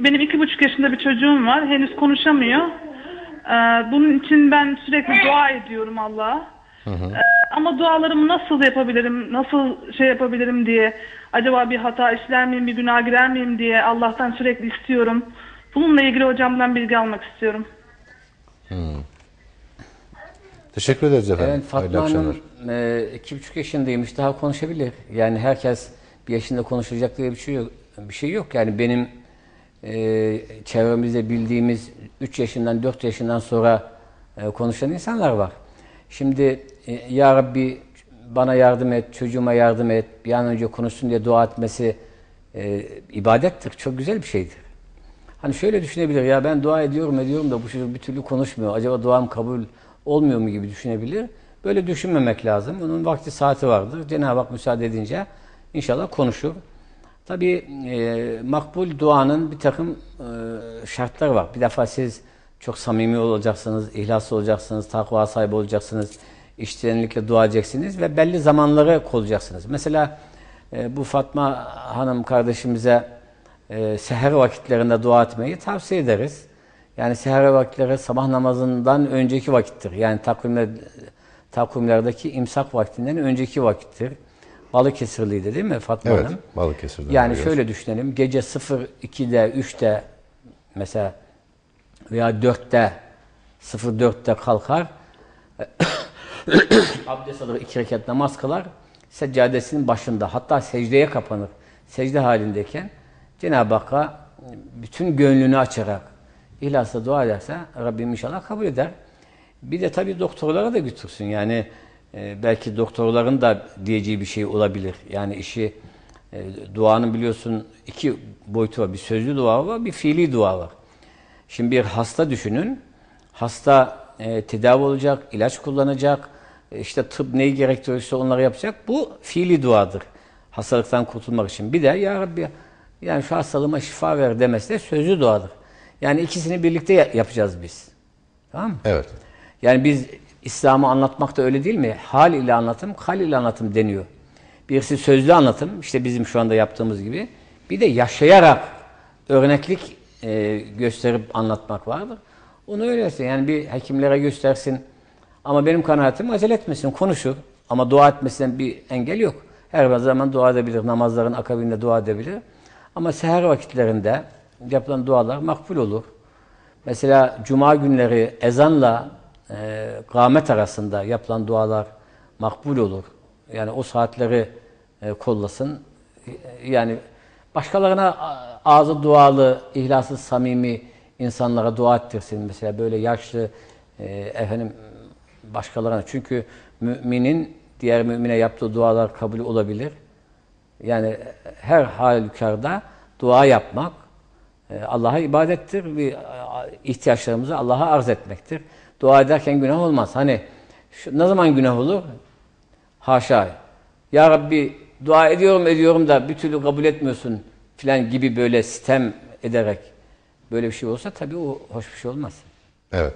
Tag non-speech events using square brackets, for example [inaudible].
benim iki buçuk yaşında bir çocuğum var. Henüz konuşamıyor. Ee, bunun için ben sürekli dua ediyorum Allah'a. Ee, ama dualarımı nasıl yapabilirim, nasıl şey yapabilirim diye, acaba bir hata işler miyim, bir günah girer miyim diye Allah'tan sürekli istiyorum. Bununla ilgili hocamdan bilgi almak istiyorum. Teşekkür ederiz efendim. Evet, Hayırlı Fatma akşamlar. Hanım e, iki buçuk yaşındaymış daha konuşabilir. Yani herkes bir yaşında konuşacak diye bir şey yok. Bir şey yok. Yani benim e, çevremizde bildiğimiz 3 yaşından 4 yaşından sonra e, konuşan insanlar var. Şimdi e, Ya Rabbi bana yardım et, çocuğuma yardım et, bir an önce konuşsun diye dua etmesi e, ibadettir. Çok güzel bir şeydir. Hani şöyle düşünebilir ya ben dua ediyorum ediyorum da bu çocuk bir türlü konuşmuyor. Acaba duam kabul olmuyor mu gibi düşünebilir. Böyle düşünmemek lazım. Onun vakti saati vardır. Cenab-ı Hak müsaade edince inşallah konuşur. Tabi e, makbul duanın bir takım e, şartları var. Bir defa siz çok samimi olacaksınız, ihlaslı olacaksınız, takva sahibi olacaksınız, içtenlikle dua edeceksiniz ve belli zamanları kollayacaksınız. Mesela e, bu Fatma Hanım kardeşimize e, seher vakitlerinde dua etmeyi tavsiye ederiz. Yani seher vakitleri sabah namazından önceki vakittir. Yani takvimler, takvimlerdeki imsak vaktinden önceki vakittir. Balıkesirliydi değil mi Fatma Evet, Hanım? Balıkesir'den Yani arıyoruz. şöyle düşünelim. Gece 02'de, 3'te mesela veya 4'te 04'te kalkar. [coughs] abdest alır, iki rekat namaz kılar. Seccadesinin başında hatta secdeye kapanır. Secde halindeyken Cenab-ı Hakk'a bütün gönlünü açarak ihlasla dua ederse Rabbim inşallah kabul eder. Bir de tabii doktorlara da götürsün. Yani e, belki doktorların da diyeceği bir şey olabilir. Yani işi e, duanın biliyorsun iki boyutu var. Bir sözlü dua var, bir fiili dua var. Şimdi bir hasta düşünün. Hasta e, tedavi olacak, ilaç kullanacak, e, işte tıp neyi gerektiriyorsa onları yapacak. Bu fiili duadır. Hastalıktan kurtulmak için. Bir de ya Rabbi yani şu hastalığıma şifa ver demesi de sözlü duadır. Yani ikisini birlikte ya- yapacağız biz. Tamam mı? Evet. Yani biz İslam'ı anlatmak da öyle değil mi? Hal ile anlatım, hal ile anlatım deniyor. Birisi sözlü anlatım, işte bizim şu anda yaptığımız gibi. Bir de yaşayarak örneklik e, gösterip anlatmak vardır. Onu öyleyse yani bir hekimlere göstersin. Ama benim kanaatim acele etmesin, konuşur. Ama dua etmesinden bir engel yok. Her zaman dua edebilir, namazların akabinde dua edebilir. Ama seher vakitlerinde yapılan dualar makbul olur. Mesela cuma günleri ezanla e, kâmet arasında yapılan dualar makbul olur. Yani o saatleri e, kollasın. Yani başkalarına ağzı dualı, ihlaslı, samimi insanlara dua ettirsin. Mesela böyle yaşlı e, efendim başkalarına. Çünkü müminin diğer mümine yaptığı dualar kabul olabilir. Yani her halükarda dua yapmak Allah'a ibadettir ve e, ihtiyaçlarımızı Allah'a arz etmektir. Dua ederken günah olmaz. Hani şu, ne zaman günah olur? Haşa. Ya Rabbi dua ediyorum ediyorum da bir türlü kabul etmiyorsun filan gibi böyle sitem ederek böyle bir şey olsa tabii o hoş bir şey olmaz. Evet.